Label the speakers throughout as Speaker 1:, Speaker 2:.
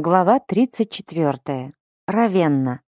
Speaker 1: Глава 34. Равенна.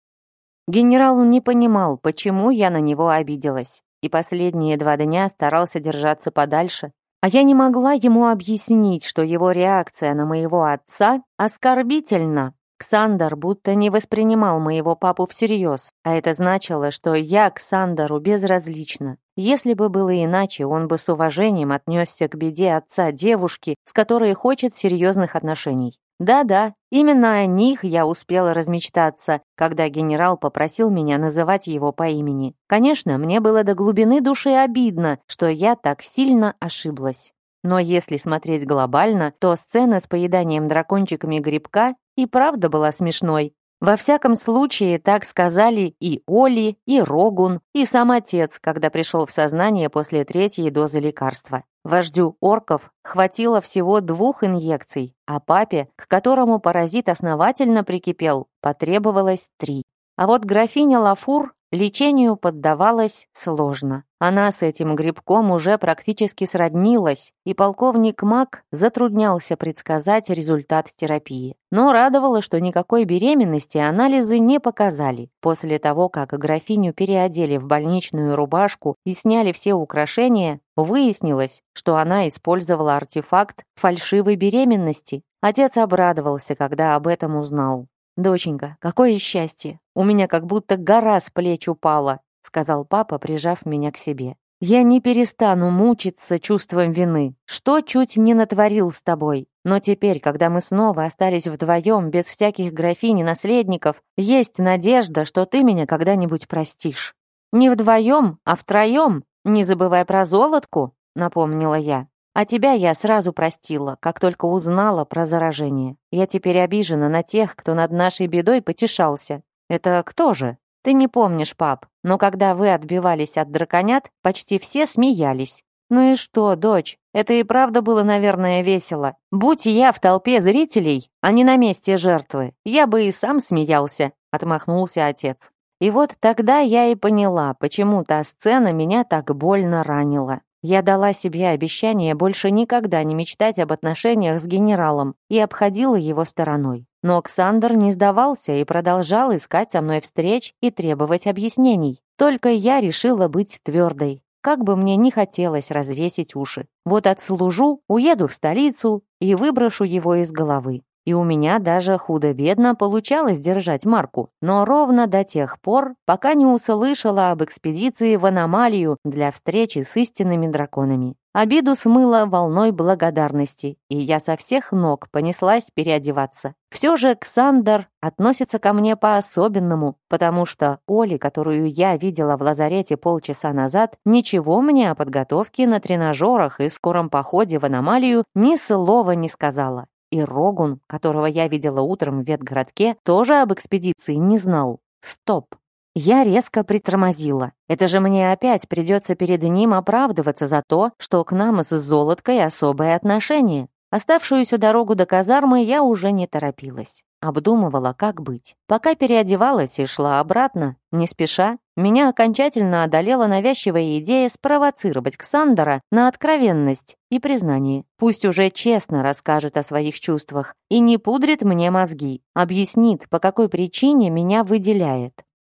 Speaker 1: Генерал не понимал, почему я на него обиделась, и последние два дня старался держаться подальше. А я не могла ему объяснить, что его реакция на моего отца оскорбительна. Ксандер будто не воспринимал моего папу всерьез, а это значило, что я к Сандеру безразлична. Если бы было иначе, он бы с уважением отнесся к беде отца девушки, с которой хочет серьезных отношений. Да-да, именно о них я успела размечтаться, когда генерал попросил меня называть его по имени. Конечно, мне было до глубины души обидно, что я так сильно ошиблась. Но если смотреть глобально, то сцена с поеданием дракончиками грибка и правда была смешной. Во всяком случае, так сказали и Оли, и Рогун, и сам отец, когда пришел в сознание после третьей дозы лекарства. Вождю орков хватило всего двух инъекций, а папе, к которому паразит основательно прикипел, потребовалось три. А вот графиня Лафур Лечению поддавалась сложно. Она с этим грибком уже практически сроднилась, и полковник Мак затруднялся предсказать результат терапии. Но радовало, что никакой беременности анализы не показали. После того, как графиню переодели в больничную рубашку и сняли все украшения, выяснилось, что она использовала артефакт фальшивой беременности. Отец обрадовался, когда об этом узнал. «Доченька, какое счастье! У меня как будто гора с плеч упала», сказал папа, прижав меня к себе. «Я не перестану мучиться чувством вины. Что чуть не натворил с тобой? Но теперь, когда мы снова остались вдвоем, без всяких графинь и наследников, есть надежда, что ты меня когда-нибудь простишь. Не вдвоем, а втроем, не забывай про золотку», напомнила я. А тебя я сразу простила, как только узнала про заражение. Я теперь обижена на тех, кто над нашей бедой потешался. Это кто же? Ты не помнишь, пап, но когда вы отбивались от драконят, почти все смеялись. Ну и что, дочь, это и правда было, наверное, весело. Будь я в толпе зрителей, а не на месте жертвы, я бы и сам смеялся, отмахнулся отец. И вот тогда я и поняла, почему та сцена меня так больно ранила. Я дала себе обещание больше никогда не мечтать об отношениях с генералом и обходила его стороной. Но Оксандр не сдавался и продолжал искать со мной встреч и требовать объяснений. Только я решила быть твердой. Как бы мне не хотелось развесить уши. Вот отслужу, уеду в столицу и выброшу его из головы. И у меня даже худо-бедно получалось держать марку, но ровно до тех пор, пока не услышала об экспедиции в аномалию для встречи с истинными драконами. Обиду смыло волной благодарности, и я со всех ног понеслась переодеваться. Все же Ксандер относится ко мне по-особенному, потому что Оли, которую я видела в лазарете полчаса назад, ничего мне о подготовке на тренажерах и скором походе в аномалию ни слова не сказала. И Рогун, которого я видела утром в ветгородке, тоже об экспедиции не знал. Стоп. Я резко притормозила. Это же мне опять придется перед ним оправдываться за то, что к нам с Золоткой особое отношение. Оставшуюся дорогу до казармы я уже не торопилась. Обдумывала, как быть. Пока переодевалась и шла обратно, не спеша, меня окончательно одолела навязчивая идея спровоцировать Ксандера на откровенность и признание. Пусть уже честно расскажет о своих чувствах и не пудрит мне мозги, объяснит, по какой причине меня выделяет.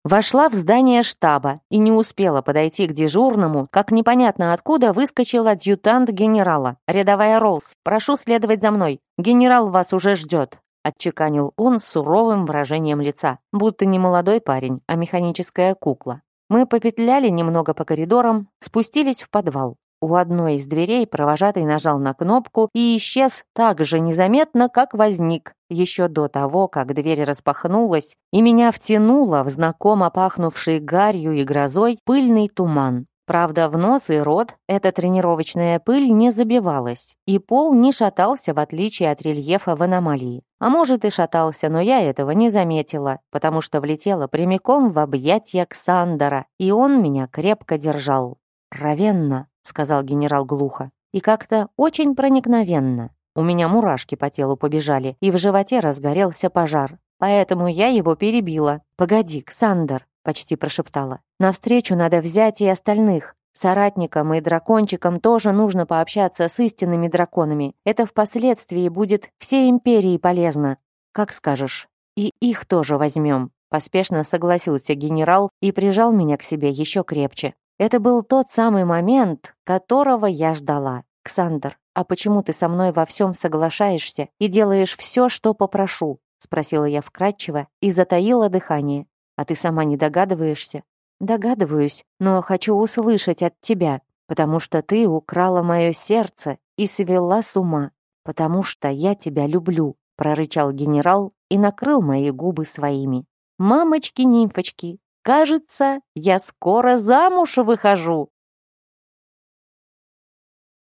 Speaker 1: Вошла в здание штаба и не успела подойти к дежурному, как непонятно откуда выскочил адъютант генерала. «Рядовая Роллс, прошу следовать за мной. Генерал вас уже ждет» отчеканил он с суровым выражением лица, будто не молодой парень, а механическая кукла. Мы попетляли немного по коридорам, спустились в подвал. У одной из дверей провожатый нажал на кнопку и исчез так же незаметно, как возник, еще до того, как дверь распахнулась, и меня втянуло в знакомо пахнувший гарью и грозой пыльный туман. Правда, в нос и рот эта тренировочная пыль не забивалась, и пол не шатался, в отличие от рельефа в аномалии. А может и шатался, но я этого не заметила, потому что влетела прямиком в объятия Ксандера, и он меня крепко держал. «Равенно», — сказал генерал глухо, и как-то очень проникновенно. У меня мурашки по телу побежали, и в животе разгорелся пожар. Поэтому я его перебила. «Погоди, Ксандер», — почти прошептала. Навстречу надо взять и остальных. Соратникам и дракончикам тоже нужно пообщаться с истинными драконами. Это впоследствии будет всей империи полезно. Как скажешь. И их тоже возьмем. Поспешно согласился генерал и прижал меня к себе еще крепче. Это был тот самый момент, которого я ждала. «Ксандр, а почему ты со мной во всем соглашаешься и делаешь все, что попрошу?» спросила я вкратчиво и затаила дыхание. «А ты сама не догадываешься?» «Догадываюсь, но хочу услышать от тебя, потому что ты украла мое сердце и свела с ума, потому что я тебя люблю», прорычал генерал и накрыл мои губы своими. «Мамочки-нимфочки, кажется, я скоро замуж выхожу!»